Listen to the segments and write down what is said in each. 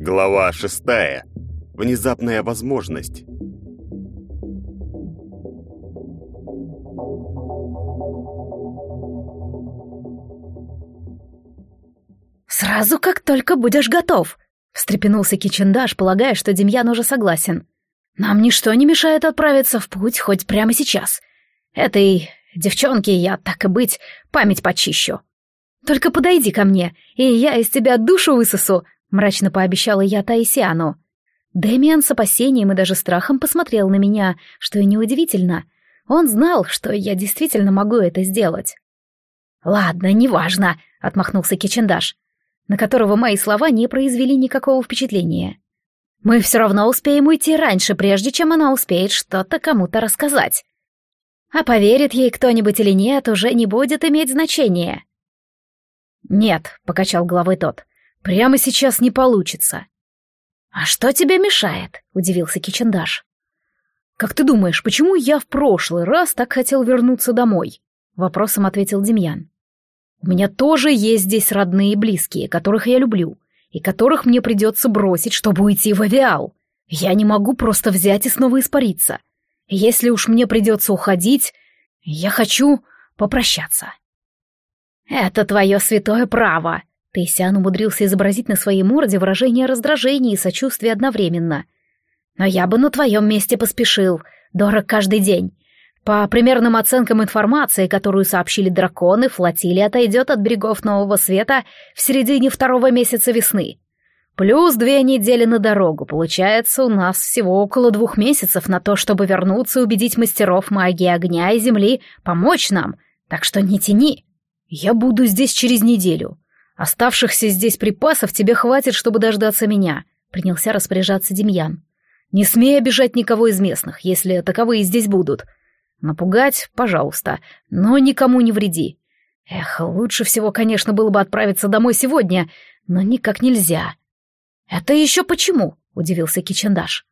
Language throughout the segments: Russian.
Глава шестая. Внезапная возможность. «Сразу, как только будешь готов», — встрепенулся Кичендаш, полагая, что Демьян уже согласен. «Нам ничто не мешает отправиться в путь хоть прямо сейчас. Этой девчонке я, так и быть, память почищу. Только подойди ко мне, и я из тебя душу высосу», — мрачно пообещала я Таисиану. Дэмиан с опасением и даже страхом посмотрел на меня, что и неудивительно. Он знал, что я действительно могу это сделать. «Ладно, неважно», — отмахнулся Кичендаш на которого мои слова не произвели никакого впечатления. Мы все равно успеем уйти раньше, прежде чем она успеет что-то кому-то рассказать. А поверит ей кто-нибудь или нет, уже не будет иметь значения. «Нет», — покачал головой тот, — «прямо сейчас не получится». «А что тебе мешает?» — удивился Кичендаш. «Как ты думаешь, почему я в прошлый раз так хотел вернуться домой?» — вопросом ответил Демьян. У меня тоже есть здесь родные и близкие, которых я люблю, и которых мне придется бросить, чтобы уйти в авиал. Я не могу просто взять и снова испариться. Если уж мне придется уходить, я хочу попрощаться. Это твое святое право. Тейсян умудрился изобразить на своей морде выражение раздражения и сочувствия одновременно. Но я бы на твоем месте поспешил. Дорог каждый день. По примерным оценкам информации, которую сообщили драконы, флотилия отойдет от берегов Нового Света в середине второго месяца весны. Плюс две недели на дорогу. Получается, у нас всего около двух месяцев на то, чтобы вернуться и убедить мастеров магии огня и земли помочь нам. Так что не тяни. Я буду здесь через неделю. Оставшихся здесь припасов тебе хватит, чтобы дождаться меня. Принялся распоряжаться Демьян. Не смей обижать никого из местных, если таковые здесь будут. — Напугать, пожалуйста, но никому не вреди. Эх, лучше всего, конечно, было бы отправиться домой сегодня, но никак нельзя. Это еще почему? удивился Кичендаш.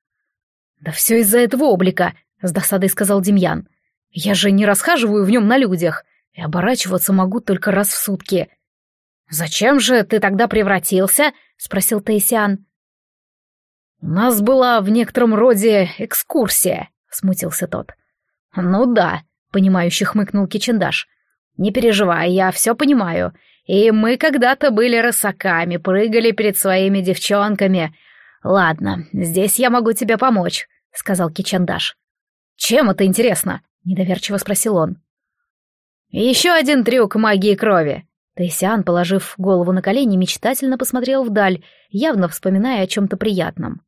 Да все из-за этого облика, с досадой сказал Демьян. Я же не расхаживаю в нем на людях, и оборачиваться могу только раз в сутки. Зачем же ты тогда превратился? спросил Таисиан. У нас была в некотором роде экскурсия, смутился тот. «Ну да», — понимающе хмыкнул Кичендаш. «Не переживай, я все понимаю. И мы когда-то были рысаками, прыгали перед своими девчонками. Ладно, здесь я могу тебе помочь», — сказал Кичендаш. «Чем это интересно?» — недоверчиво спросил он. «Еще один трюк магии крови». Тайсиан, положив голову на колени, мечтательно посмотрел вдаль, явно вспоминая о чем-то приятном.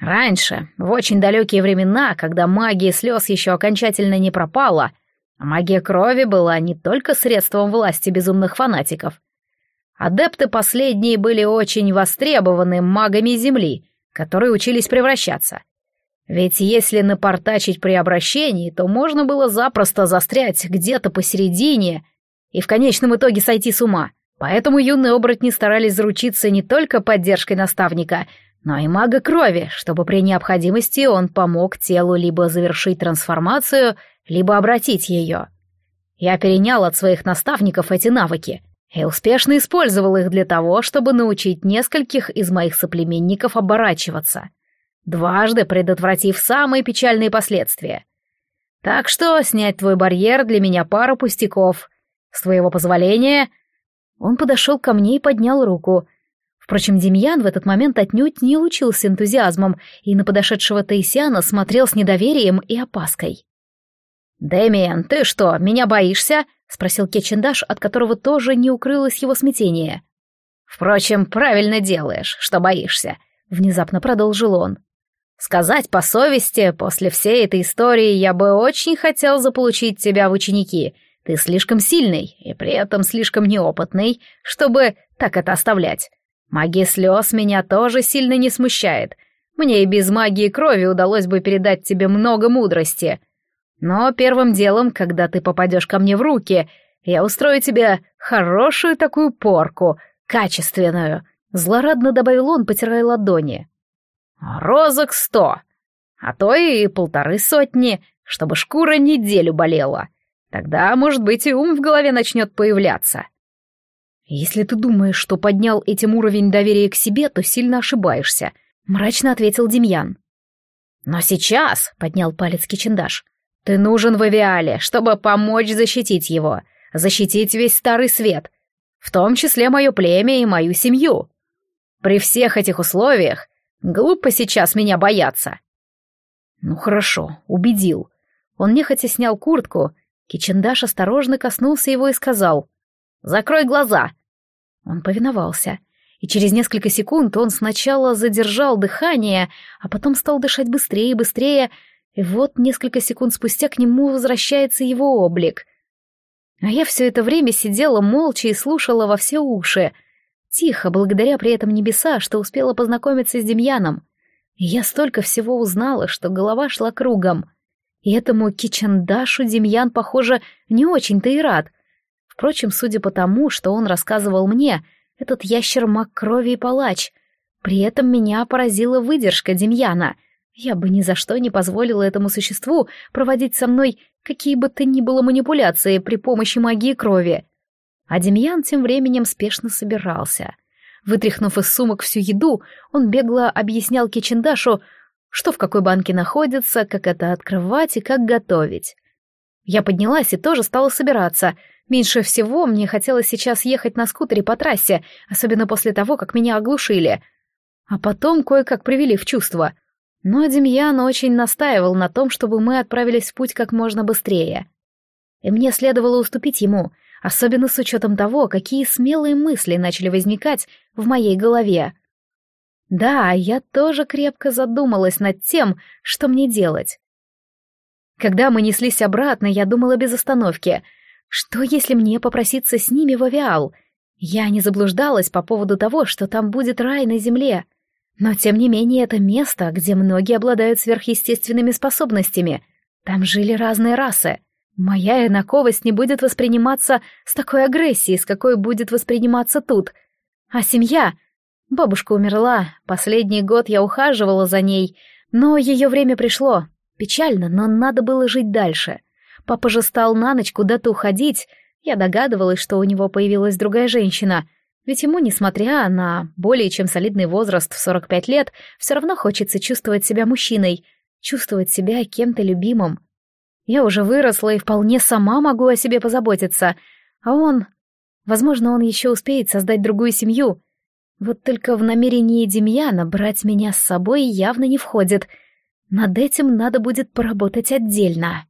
Раньше, в очень далекие времена, когда магия слез еще окончательно не пропала, магия крови была не только средством власти безумных фанатиков. Адепты последние были очень востребованы магами Земли, которые учились превращаться. Ведь если напортачить при обращении, то можно было запросто застрять где-то посередине и в конечном итоге сойти с ума. Поэтому юные оборотни старались заручиться не только поддержкой наставника — но и мага крови, чтобы при необходимости он помог телу либо завершить трансформацию, либо обратить ее. Я перенял от своих наставников эти навыки и успешно использовал их для того, чтобы научить нескольких из моих соплеменников оборачиваться, дважды предотвратив самые печальные последствия. Так что снять твой барьер для меня пара пустяков. С твоего позволения... Он подошел ко мне и поднял руку — Впрочем, Демьян в этот момент отнюдь не лучился энтузиазмом и на подошедшего Таисиана смотрел с недоверием и опаской. «Дэмиен, ты что, меня боишься?» — спросил Кетчендаш, от которого тоже не укрылось его смятение. «Впрочем, правильно делаешь, что боишься», — внезапно продолжил он. «Сказать по совести, после всей этой истории я бы очень хотел заполучить тебя в ученики. Ты слишком сильный и при этом слишком неопытный, чтобы так это оставлять. Магия слез меня тоже сильно не смущает. Мне и без магии крови удалось бы передать тебе много мудрости. Но первым делом, когда ты попадешь ко мне в руки, я устрою тебе хорошую такую порку, качественную. Злорадно добавил он, потирая ладони. Розок сто. а то и полторы сотни, чтобы шкура неделю болела. Тогда, может быть, и ум в голове начнет появляться. Если ты думаешь, что поднял этим уровень доверия к себе, то сильно ошибаешься, мрачно ответил Демьян. Но сейчас, поднял палец Кичендаш, ты нужен в авиале, чтобы помочь защитить его, защитить весь старый свет, в том числе мое племя и мою семью. При всех этих условиях глупо сейчас меня бояться. Ну хорошо, убедил. Он нехотя снял куртку. Кичендаш осторожно коснулся его и сказал «Закрой глаза!» Он повиновался, и через несколько секунд он сначала задержал дыхание, а потом стал дышать быстрее и быстрее, и вот несколько секунд спустя к нему возвращается его облик. А я все это время сидела молча и слушала во все уши. Тихо, благодаря при этом небеса, что успела познакомиться с Демьяном. И я столько всего узнала, что голова шла кругом. И этому Кичандашу Демьян, похоже, не очень-то и рад. Впрочем, судя по тому, что он рассказывал мне, этот ящер маг крови и палач. При этом меня поразила выдержка Демьяна. Я бы ни за что не позволила этому существу проводить со мной какие бы то ни было манипуляции при помощи магии крови. А Демьян тем временем спешно собирался — Вытряхнув из сумок всю еду, он бегло объяснял Кичендашу, что в какой банке находится, как это открывать и как готовить. Я поднялась и тоже стала собираться. Меньше всего мне хотелось сейчас ехать на скутере по трассе, особенно после того, как меня оглушили. А потом кое-как привели в чувство. Но Демьян очень настаивал на том, чтобы мы отправились в путь как можно быстрее. И мне следовало уступить ему — особенно с учетом того, какие смелые мысли начали возникать в моей голове. Да, я тоже крепко задумалась над тем, что мне делать. Когда мы неслись обратно, я думала без остановки, что если мне попроситься с ними в авиал? Я не заблуждалась по поводу того, что там будет рай на земле. Но тем не менее это место, где многие обладают сверхъестественными способностями. Там жили разные расы. Моя инаковость не будет восприниматься с такой агрессией, с какой будет восприниматься тут. А семья? Бабушка умерла, последний год я ухаживала за ней, но ее время пришло. Печально, но надо было жить дальше. Папа же стал на ночь куда-то уходить. Я догадывалась, что у него появилась другая женщина. Ведь ему, несмотря на более чем солидный возраст в 45 лет, все равно хочется чувствовать себя мужчиной, чувствовать себя кем-то любимым. Я уже выросла и вполне сама могу о себе позаботиться. А он... Возможно, он еще успеет создать другую семью. Вот только в намерении Демьяна брать меня с собой явно не входит. Над этим надо будет поработать отдельно.